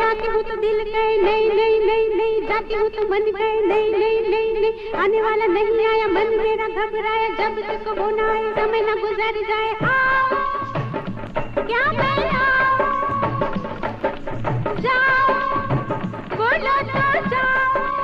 आती हूँ तो दिल गए नहीं नहीं नहीं नहीं जाती हूँ तो मन गए नहीं नहीं नहीं नहीं। आने वाला नहीं आया, मन मेरा घबराया, जब तक होना आया समय ना गुजर जाए। आओ, क्या मैं आओ जाओ, बोलो तो जाओ।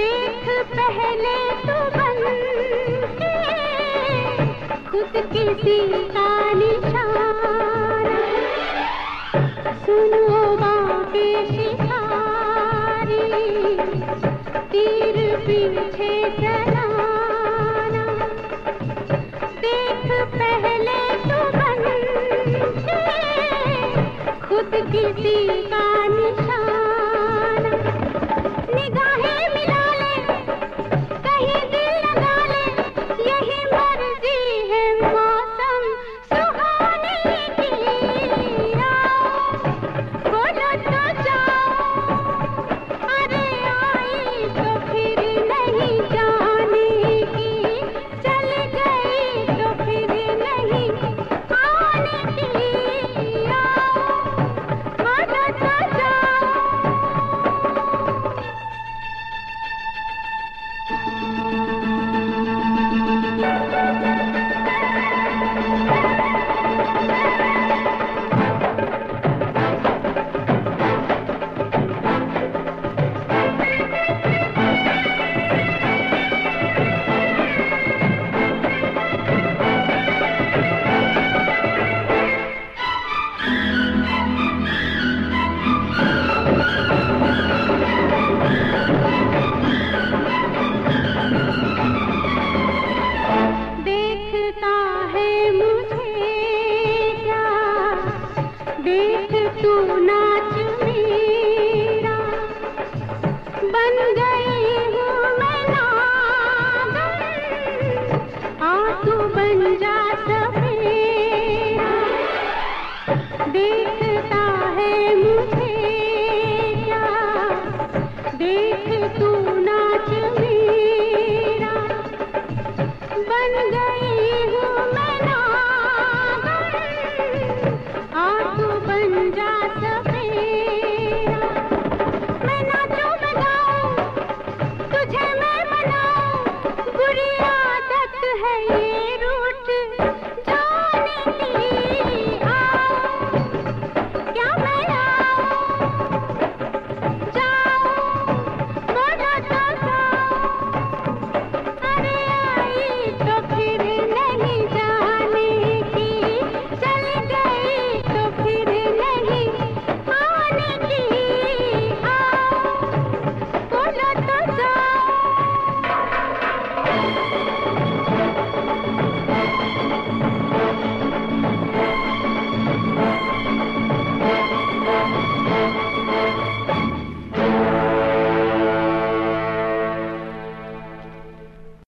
देख पहले तो बन के खुद किसी का निशान सुनो बन जा